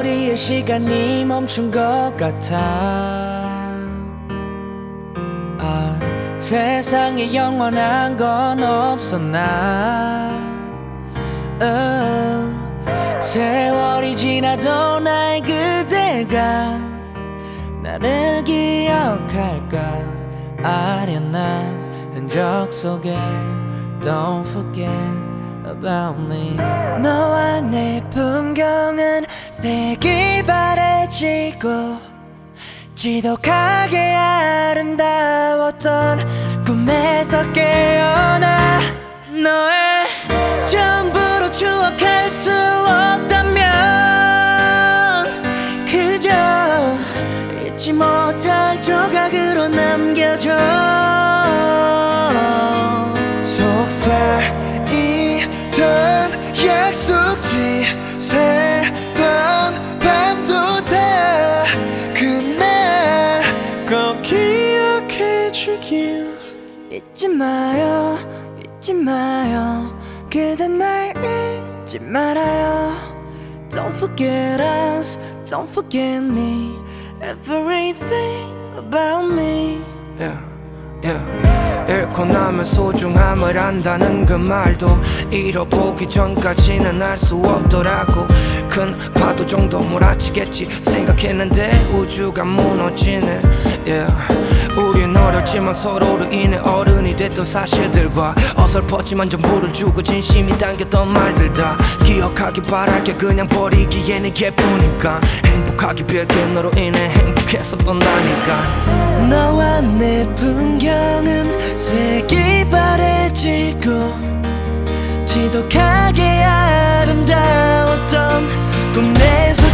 우리의 시간이 멈춘 것 같아. 아, 세상에 영원한 건 없었나. 어, 세월이 지나도 나의 그대가 나를 기억할까? 아련한 흔적 속에 Don't forget about me. 너와 내 풍경은 색이 바래지고 지독하게 아름다웠던 꿈에서 깨어나 너의 전부로 추억할 수 없다면 그저 잊지 못할 조 약속지 새던 밤도 다 그날 꼭 기억해 주길 잊지 마요 잊지 마요 그대 날 잊지 말아요 Don't forget us Don't forget me Everything about me yeah, yeah. 잃고 나면 소중함을 안다는 그 말도 잃어보기 전까지는 알 수 없더라고 큰 파도 정도 몰아치겠지 생각했는데 우주가 무너지네 yeah. 우린 어렸지만 서로로 인해 어른이 됐던 사실들과 어설펐지만 전부를 주고 진심이 담겼던 말들 다 기억하기 바랄게 그냥 버리기에는 예쁘니까 행복하기 빌게 너로 인해 행복했었던 나니까. 너와 내 풍경은 색이 바래지고 지독하게 아름다웠던 꿈에서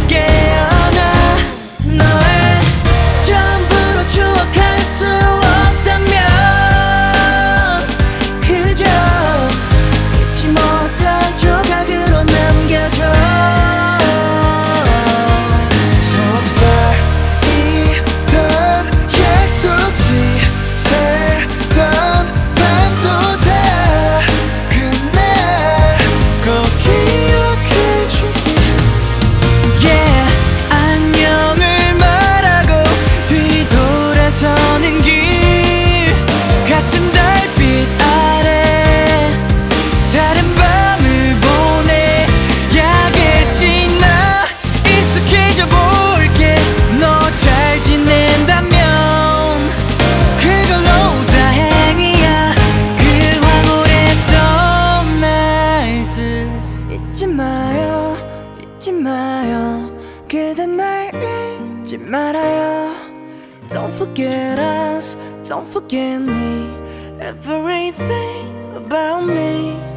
Don't forget us Don't forget me. Everything about me